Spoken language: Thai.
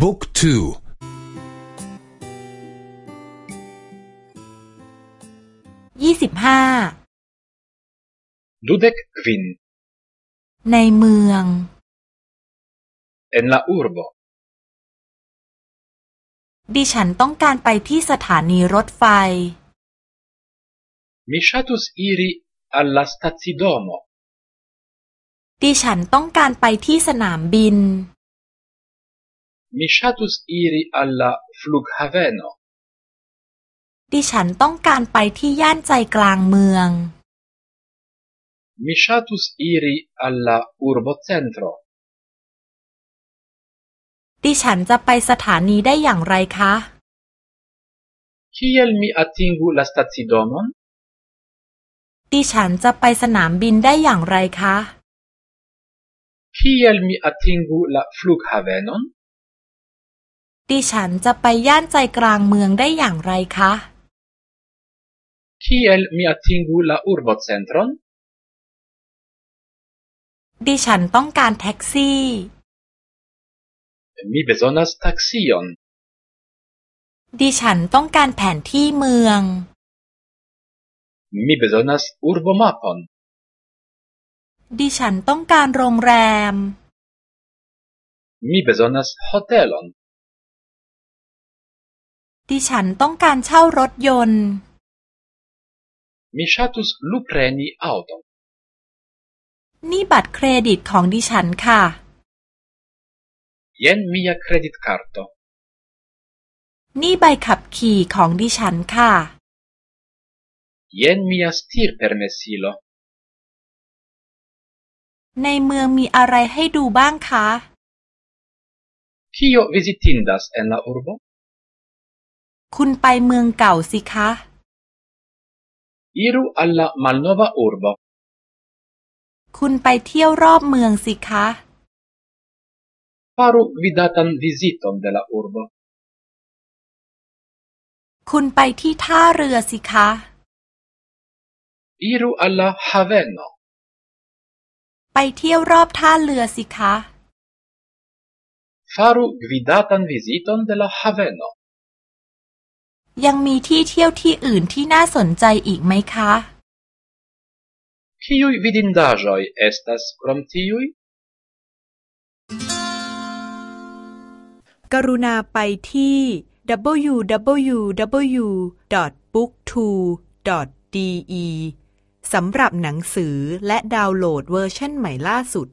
บุ๊กทูยี่สิบห้าดูเด็กควินในเมือง en la urbo ดิฉันต้องการไปที่สถานีรถไฟ Mi ŝatus iri al la stacidomo ดิฉันต้องการไปที่สนามบิน Mi ŝatus iri al la flughaveno ดิฉันต้องการไปที่ย่านใจกลางเมือง Mi ŝatus iri al la urbocentro ดิฉันจะไปสถานีได้อย่างไรคะ Kiel mi atingu la stacidomon ดิฉันจะไปสนามบินได้อย่างไรคะ Kiel mi atingu la flughavenon ดิฉันจะไปย่านใจกลางเมืองได้อย่างไรคะ Kiel mi atingu la urbocentron ดิฉันต้องการแท็กซี่ Mi bezonas taxion ดิฉันต้องการแผนที่เมือง Mi bezonas urbomapon ดิฉันต้องการโรงแรม Mi bezonas hotelon ดิฉันต้องการเช่ารถยนต์ Mi ŝatus lupreni aŭton นี่บัตรเครดิตของดิฉันค่ะ Jen mia kreditkarto นี่ใบขับขี่ของดิฉันค่ะ Jen mia stirpermesilo ในเมืองมีอะไรให้ดูบ้างคะ Kio vizitindas en la urbo คุณไปเมืองเก่าสิคะ Iru al la malnova urbo คุณไปเที่ยวรอบเมืองสิคะ Faru vidatan viziton de la urbo คุณไปที่ท่าเรือสิคะ Iru al la haveno ไปเที่ยวรอบท่าเรือสิคะ Faru vidatan viziton de la haveno ยังมีที่เที่ยวที่อื่นที่น่าสนใจอีกไหมคะ Kiuj vidindaĵoj estas krom tiuj กรุณาไปที่ www.booktwo.de สำหรับหนังสือและดาวน์โหลดเวอร์ชันใหม่ล่าสุด